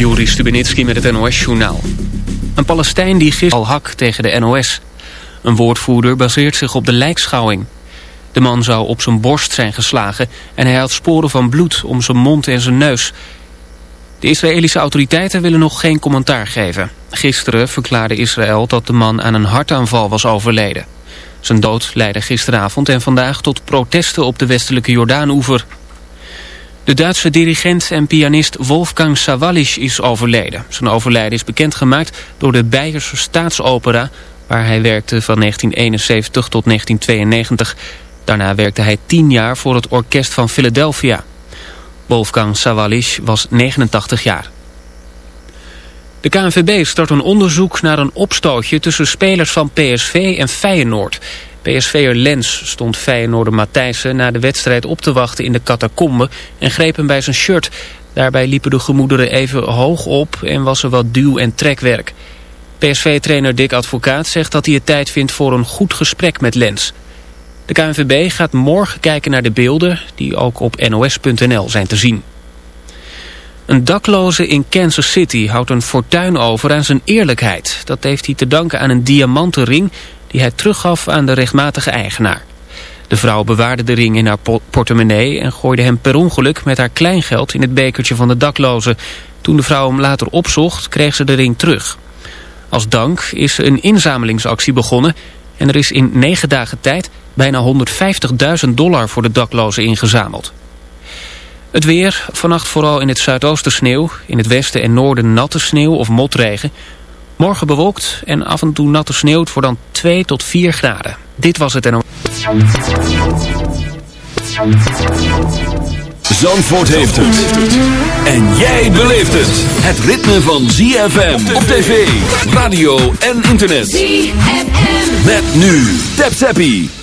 Juri Stubenitski met het NOS-journaal. Een Palestijn die gisteren al hak tegen de NOS. Een woordvoerder baseert zich op de lijkschouwing. De man zou op zijn borst zijn geslagen en hij had sporen van bloed om zijn mond en zijn neus. De Israëlische autoriteiten willen nog geen commentaar geven. Gisteren verklaarde Israël dat de man aan een hartaanval was overleden. Zijn dood leidde gisteravond en vandaag tot protesten op de westelijke Jordaanoever. De Duitse dirigent en pianist Wolfgang Sawallisch is overleden. Zijn overlijden is bekendgemaakt door de Beierse Staatsopera... waar hij werkte van 1971 tot 1992. Daarna werkte hij tien jaar voor het orkest van Philadelphia. Wolfgang Sawallisch was 89 jaar. De KNVB start een onderzoek naar een opstootje tussen spelers van PSV en Feyenoord. PSV'er Lens stond Feyenoorder Matthijssen na de wedstrijd op te wachten in de catacombe en greep hem bij zijn shirt. Daarbij liepen de gemoederen even hoog op en was er wat duw- en trekwerk. PSV-trainer Dick Advocaat zegt dat hij het tijd vindt voor een goed gesprek met Lens. De KNVB gaat morgen kijken naar de beelden die ook op nos.nl zijn te zien. Een dakloze in Kansas City houdt een fortuin over aan zijn eerlijkheid. Dat heeft hij te danken aan een diamanten ring die hij teruggaf aan de rechtmatige eigenaar. De vrouw bewaarde de ring in haar portemonnee en gooide hem per ongeluk met haar kleingeld in het bekertje van de dakloze. Toen de vrouw hem later opzocht, kreeg ze de ring terug. Als dank is een inzamelingsactie begonnen en er is in negen dagen tijd bijna 150.000 dollar voor de daklozen ingezameld. Het weer, vannacht vooral in het zuidoosten sneeuw, in het westen en noorden natte sneeuw of motregen. Morgen bewolkt en af en toe natte sneeuw voor dan 2 tot 4 graden. Dit was het en... Zandvoort heeft het. En jij beleeft het. Het ritme van ZFM op tv, radio en internet. ZFM. Met nu. Tap Zappie.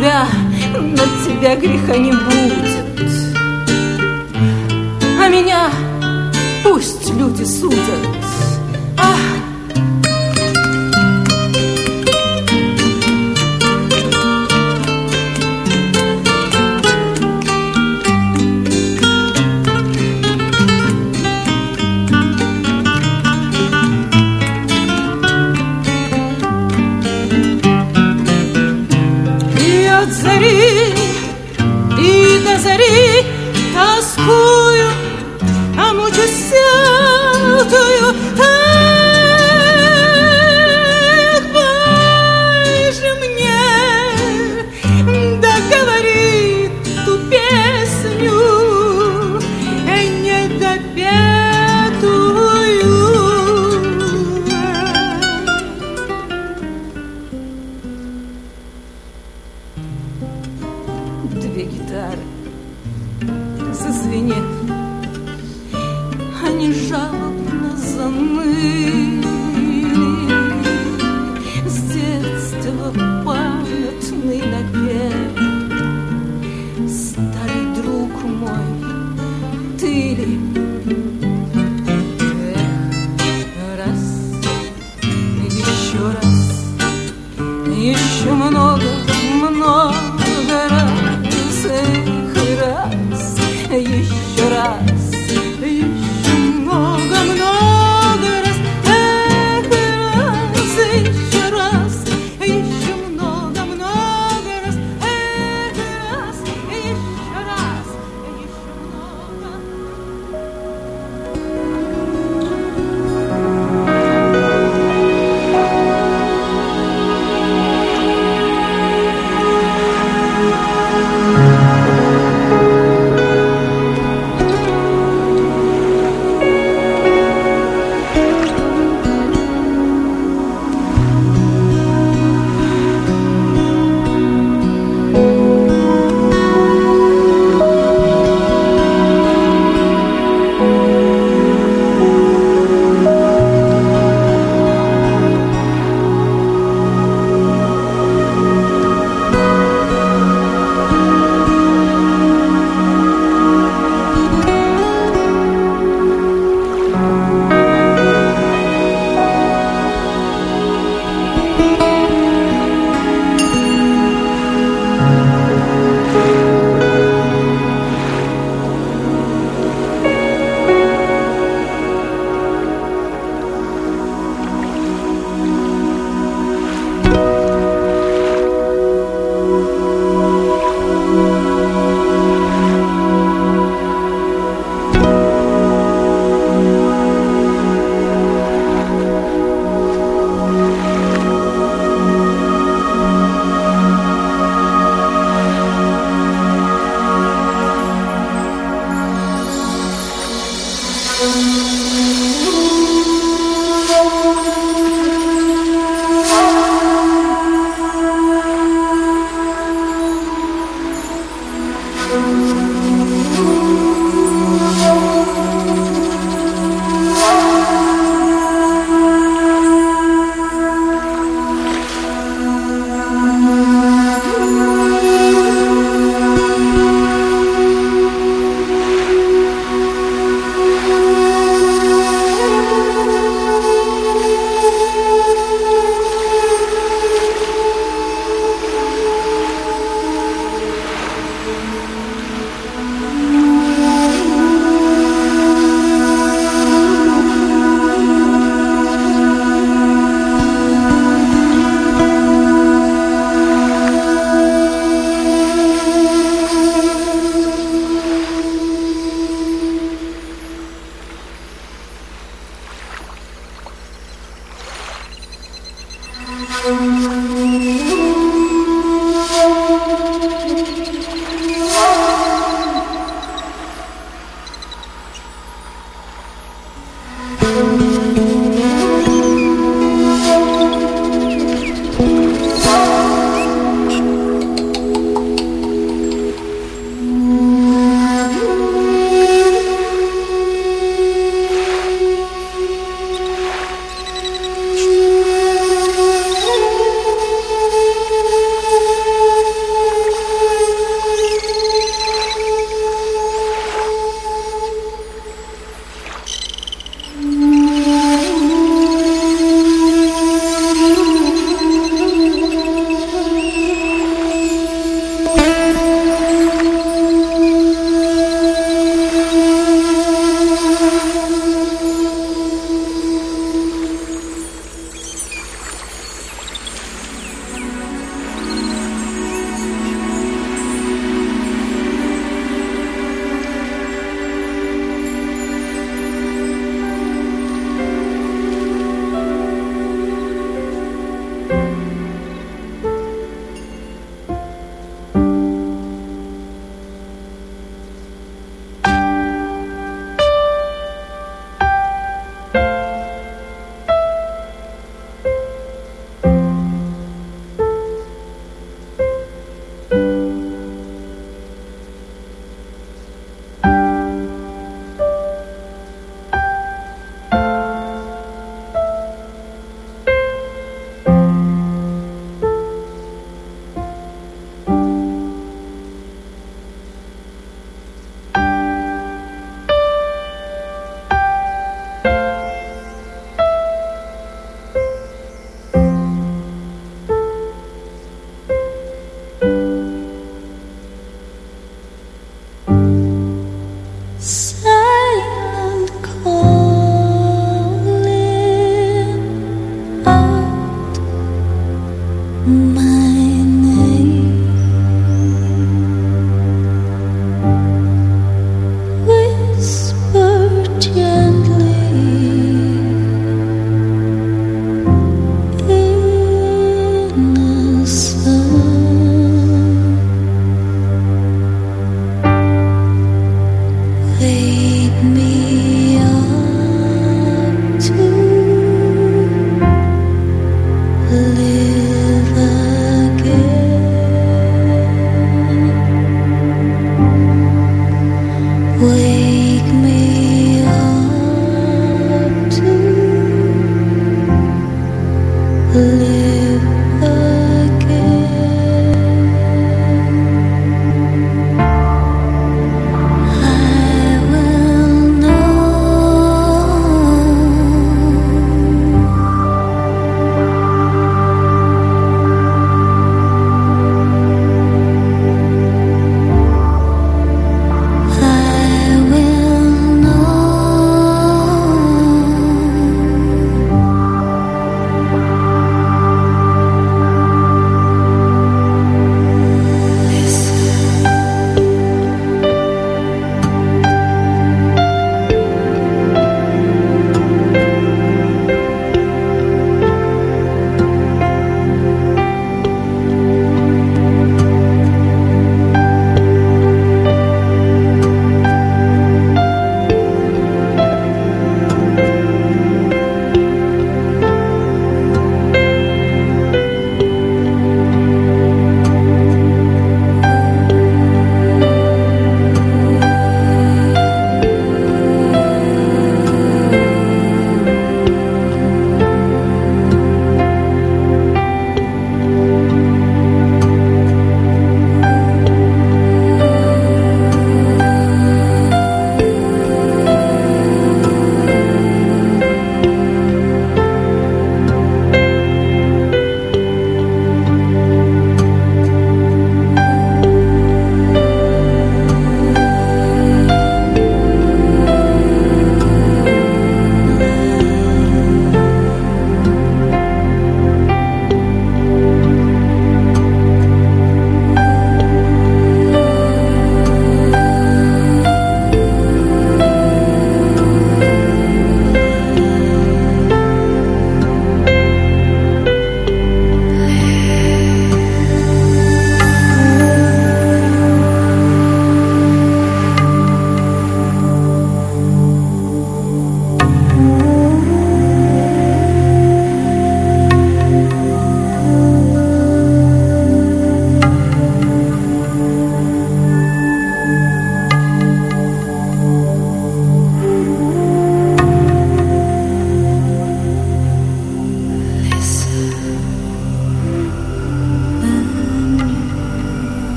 тебя, на тебя греха не будет. А меня пусть люди судят. Ах!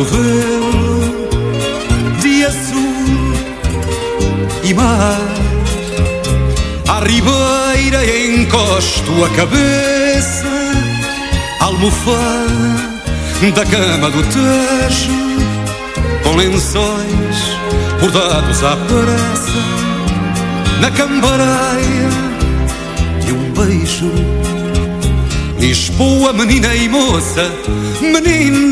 Desfaço no velo de azul e mar. À ribeira encosto a cabeça, almofada da cama do Tejo, com lençóis bordados à pressa, na cambaraia de um beijo Lisboa, menina e moça, menina,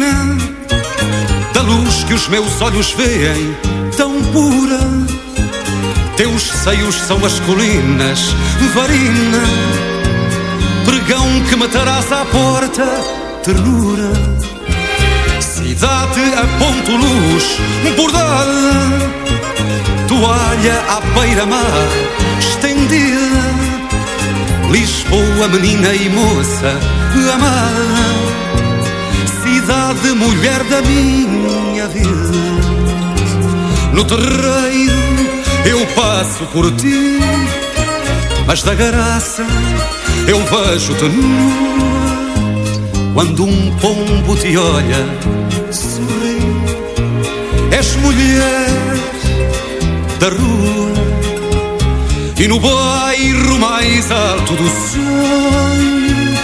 da luz que os meus olhos veem, tão pura. Teus seios são as colinas, varina, pregão que matarás à porta, ternura. Cidade a ponto luz, bordada, toalha à beira-mar, estendida Lisboa, menina e moça amada, cidade, mulher da minha vida. No terreiro eu passo por ti, mas da graça eu vejo-te nua. Quando um pombo te olha, sorri, és mulher da rua. E no bairro mais alto do sonho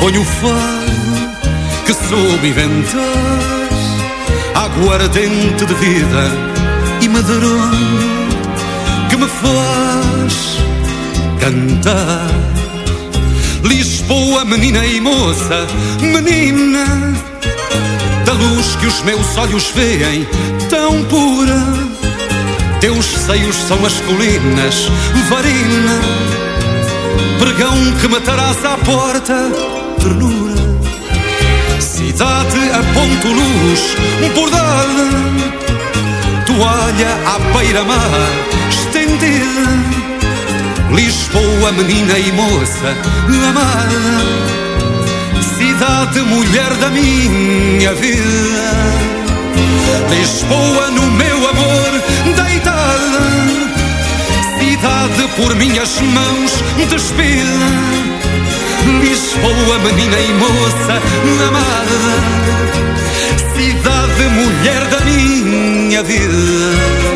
Ponho o fado que soube inventar Aguardente de vida e medronho Que me faz cantar Lisboa, menina e moça, menina Da luz que os meus olhos veem tão pura teus seios são as colinas, varina, pregão que matarás à porta, ternura. Cidade a ponto luz, bordada, toalha à beira-mar, estendida. Lisboa, menina e moça, amada, cidade, mulher da minha vida. Lisboa no meu amor deitada, cidade por minhas mãos despida. Lisboa, menina e moça amada, cidade, mulher da minha vida.